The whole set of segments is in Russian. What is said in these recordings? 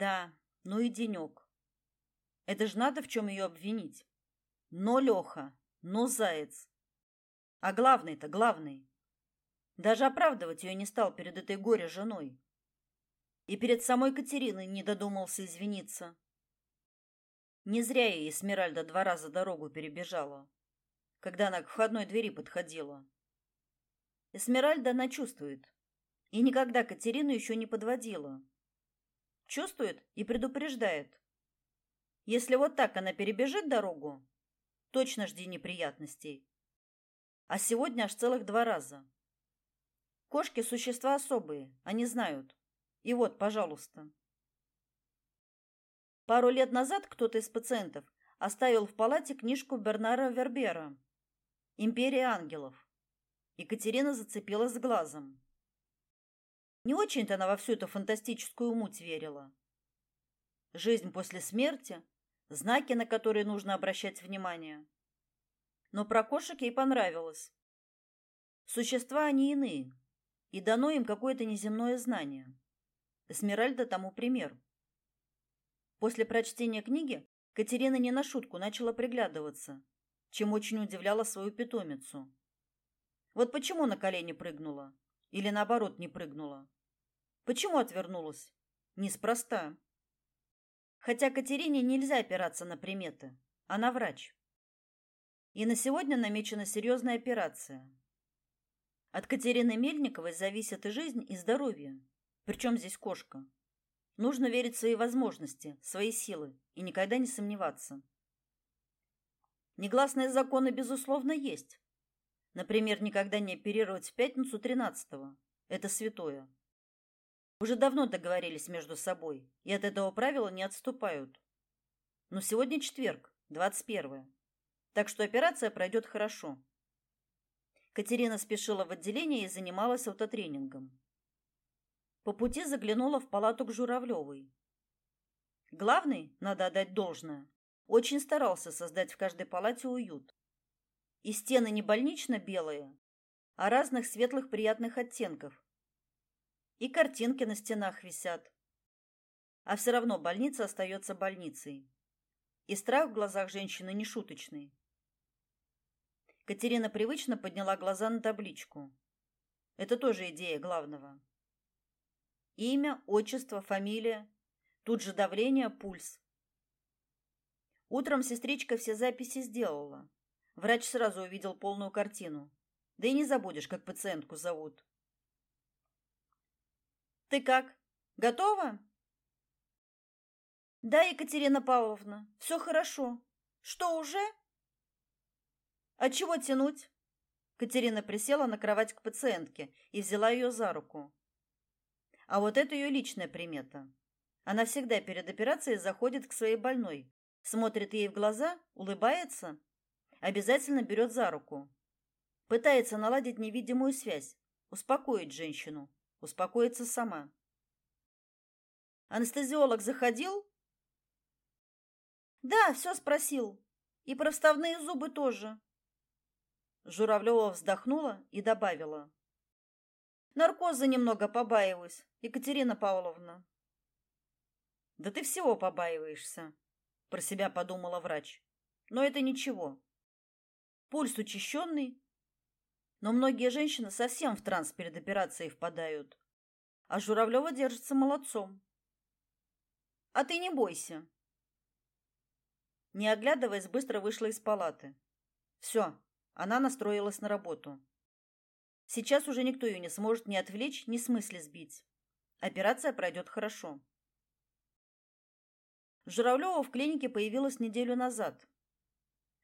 Да, ну и денек. Это ж надо в чем ее обвинить. Но Леха, но Заяц. А главный-то главный. Даже оправдывать ее не стал перед этой горе-женой. И перед самой Катериной не додумался извиниться. Не зря ей Эсмеральда два раза дорогу перебежала, когда она к входной двери подходила. Эсмеральда она чувствует, и никогда Катерину еще не подводила. Чувствует и предупреждает. Если вот так она перебежит дорогу, точно жди неприятностей. А сегодня аж целых два раза. Кошки существа особые, они знают. И вот, пожалуйста. Пару лет назад кто-то из пациентов оставил в палате книжку Бернара Вербера «Империя ангелов». Екатерина зацепилась глазом. Не очень-то она во всю эту фантастическую муть верила. Жизнь после смерти, знаки, на которые нужно обращать внимание. Но про кошек ей понравилось. Существа они иные, и дано им какое-то неземное знание. Эсмеральда тому пример. После прочтения книги Катерина не на шутку начала приглядываться, чем очень удивляла свою питомицу. Вот почему на колени прыгнула? Или наоборот не прыгнула? Почему отвернулась? Неспроста. Хотя Катерине нельзя опираться на приметы. Она врач. И на сегодня намечена серьезная операция. От Катерины Мельниковой зависит и жизнь, и здоровье. Причем здесь кошка? Нужно верить в свои возможности, свои силы и никогда не сомневаться. Негласные законы, безусловно, есть. Например, никогда не оперировать в пятницу 13-го. Это святое. Уже давно договорились между собой, и от этого правила не отступают. Но сегодня четверг, 21 Так что операция пройдет хорошо. Катерина спешила в отделение и занималась автотренингом. По пути заглянула в палату к Журавлевой. Главный, надо отдать должное, очень старался создать в каждой палате уют. И стены не больнично-белые, а разных светлых приятных оттенков. И картинки на стенах висят. А все равно больница остается больницей. И страх в глазах женщины не шуточный. Катерина привычно подняла глаза на табличку. Это тоже идея главного. Имя, отчество, фамилия. Тут же давление, пульс. Утром сестричка все записи сделала. Врач сразу увидел полную картину. Да и не забудешь, как пациентку зовут. Ты как? Готова? Да, Екатерина Павловна, все хорошо. Что уже? А чего тянуть? Катерина присела на кровать к пациентке и взяла ее за руку. А вот это ее личная примета. Она всегда перед операцией заходит к своей больной, смотрит ей в глаза, улыбается, обязательно берет за руку. Пытается наладить невидимую связь, успокоить женщину, успокоиться сама. Анестезиолог заходил? Да, все спросил. И про вставные зубы тоже. Журавлева вздохнула и добавила: Наркоза немного побаиваюсь, Екатерина Павловна. Да ты всего побаиваешься, про себя подумала врач. Но это ничего. Пульс учащенный, но многие женщины совсем в транс перед операцией впадают. А Журавлева держится молодцом. А ты не бойся. Не оглядываясь, быстро вышла из палаты. Все, она настроилась на работу. Сейчас уже никто ее не сможет ни отвлечь, ни с мысли сбить. Операция пройдет хорошо. Журавлева в клинике появилась неделю назад.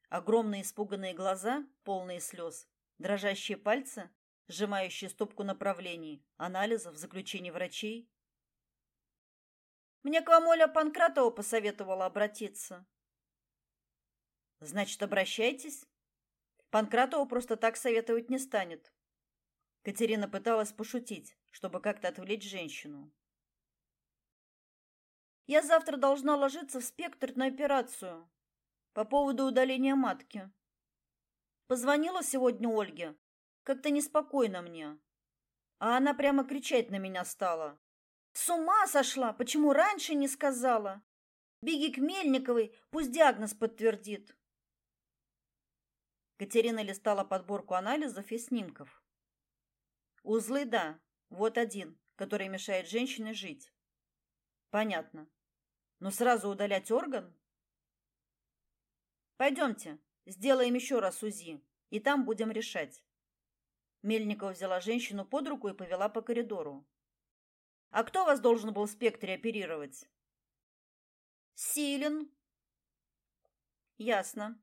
Огромные испуганные глаза, полные слез, дрожащие пальцы, сжимающие стопку направлений, анализов, заключений врачей. Мне к вам Оля Панкратова посоветовала обратиться. Значит, обращайтесь. Панкратова просто так советовать не станет. Катерина пыталась пошутить, чтобы как-то отвлечь женщину. Я завтра должна ложиться в спектр на операцию по поводу удаления матки. Позвонила сегодня Ольге. Как-то неспокойно мне. А она прямо кричать на меня стала. С ума сошла! Почему раньше не сказала? Беги к Мельниковой, пусть диагноз подтвердит. Катерина листала подборку анализов и снимков. Узлы, да, вот один, который мешает женщине жить. Понятно. Но сразу удалять орган? Пойдемте, сделаем еще раз УЗИ, и там будем решать. Мельникова взяла женщину под руку и повела по коридору. А кто вас должен был в спектре оперировать? Силен. Ясно.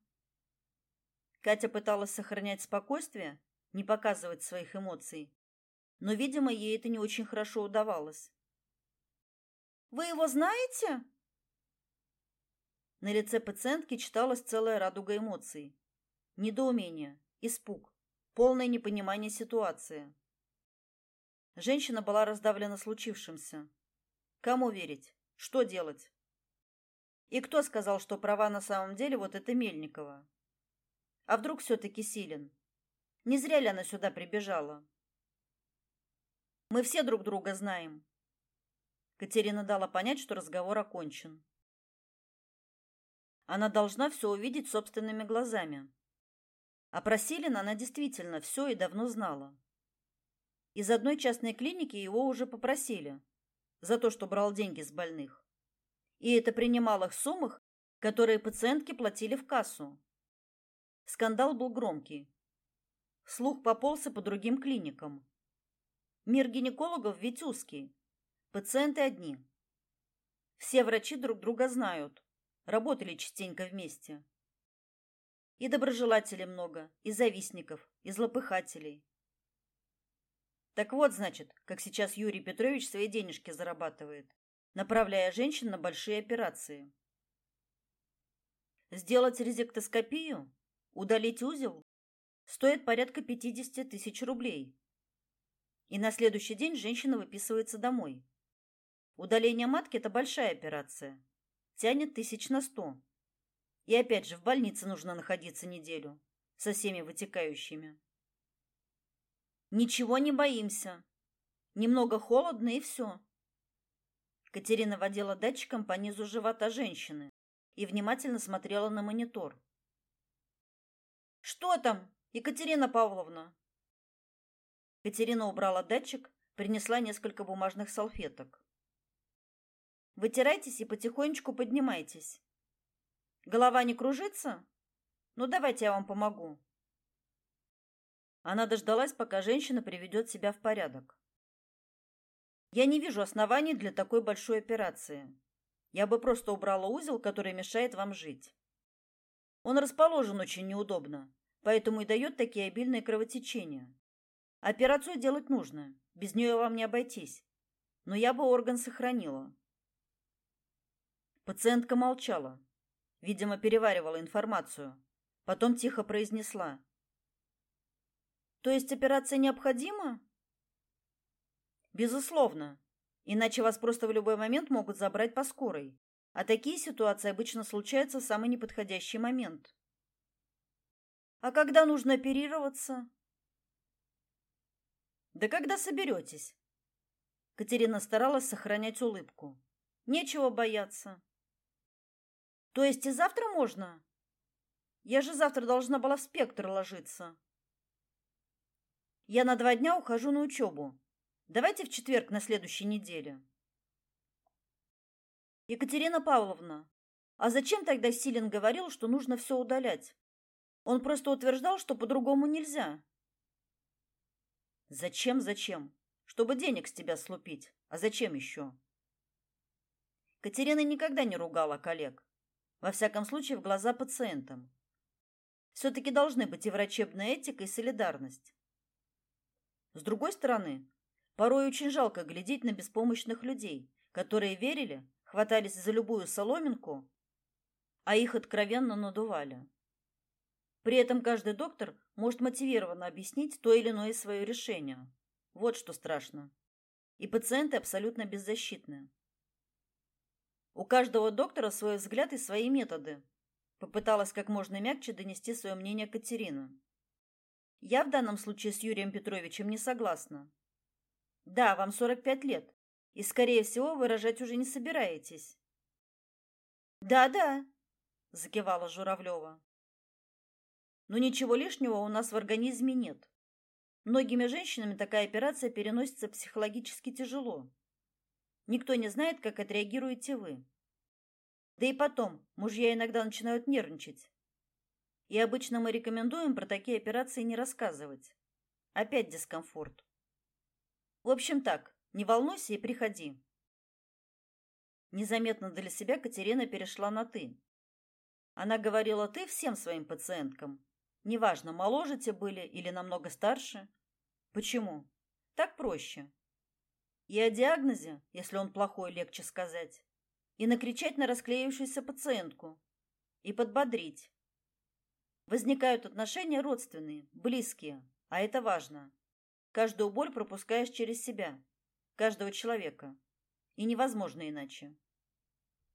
Катя пыталась сохранять спокойствие, не показывать своих эмоций, но, видимо, ей это не очень хорошо удавалось. Вы его знаете? На лице пациентки читалась целая радуга эмоций: недоумение, испуг, полное непонимание ситуации. Женщина была раздавлена случившимся. Кому верить? Что делать? И кто сказал, что права на самом деле вот эта Мельникова? А вдруг все таки Силен? Не зря ли она сюда прибежала? Мы все друг друга знаем. Катерина дала понять, что разговор окончен. Она должна все увидеть собственными глазами. А про Силина она действительно все и давно знала. Из одной частной клиники его уже попросили за то, что брал деньги с больных. И это при немалых суммах, которые пациентки платили в кассу. Скандал был громкий. Слух пополз и по другим клиникам. Мир гинекологов ведь узкий. Пациенты одни. Все врачи друг друга знают. Работали частенько вместе. И доброжелателей много, и завистников, и злопыхателей. Так вот, значит, как сейчас Юрий Петрович свои денежки зарабатывает, направляя женщин на большие операции. Сделать резектоскопию, удалить узел стоит порядка 50 тысяч рублей. И на следующий день женщина выписывается домой. Удаление матки – это большая операция. Тянет тысяч на сто. И опять же, в больнице нужно находиться неделю со всеми вытекающими. Ничего не боимся. Немного холодно и все. Катерина водила датчиком по низу живота женщины и внимательно смотрела на монитор. Что там, Екатерина Павловна? Катерина убрала датчик, принесла несколько бумажных салфеток. Вытирайтесь и потихонечку поднимайтесь. Голова не кружится? Ну давайте я вам помогу. Она дождалась, пока женщина приведет себя в порядок. Я не вижу оснований для такой большой операции. Я бы просто убрала узел, который мешает вам жить. Он расположен очень неудобно, поэтому и дает такие обильные кровотечения. Операцию делать нужно, без нее вам не обойтись. Но я бы орган сохранила. Пациентка молчала, видимо, переваривала информацию. Потом тихо произнесла: то есть операция необходима? Безусловно. Иначе вас просто в любой момент могут забрать по скорой. А такие ситуации обычно случаются в самый неподходящий момент. А когда нужно оперироваться? Да когда соберетесь. Катерина старалась сохранять улыбку. Нечего бояться. То есть и завтра можно? Я же завтра должна была в спектр ложиться. Я на два дня ухожу на учебу. Давайте в четверг на следующей неделе. Екатерина Павловна, а зачем тогда Силин говорил, что нужно все удалять? Он просто утверждал, что по-другому нельзя. Зачем, зачем? Чтобы денег с тебя слупить. А зачем еще? Катерина никогда не ругала коллег. Во всяком случае, в глаза пациентам. Все-таки должны быть и врачебная этика, и солидарность. С другой стороны, порой очень жалко глядеть на беспомощных людей, которые верили, хватались за любую соломинку, а их откровенно надували. При этом каждый доктор может мотивированно объяснить то или иное свое решение. Вот что страшно. И пациенты абсолютно беззащитны. У каждого доктора свой взгляд и свои методы. Попыталась как можно мягче донести свое мнение Катерина. Я в данном случае с Юрием Петровичем не согласна. Да, вам 45 лет, И, скорее всего, выражать уже не собираетесь. Да-да, закивала Журавлева. Но ничего лишнего у нас в организме нет. Многими женщинами такая операция переносится психологически тяжело. Никто не знает, как отреагируете вы. Да и потом, мужья иногда начинают нервничать. И обычно мы рекомендуем про такие операции не рассказывать. Опять дискомфорт. В общем так, не волнуйся и приходи. Незаметно для себя Катерина перешла на ты. Она говорила ты всем своим пациенткам. Неважно, моложе те были или намного старше. Почему? Так проще. И о диагнозе, если он плохой, легче сказать. И накричать на расклеившуюся пациентку. И подбодрить. Возникают отношения родственные, близкие, а это важно. Каждую боль пропускаешь через себя, каждого человека. И невозможно иначе.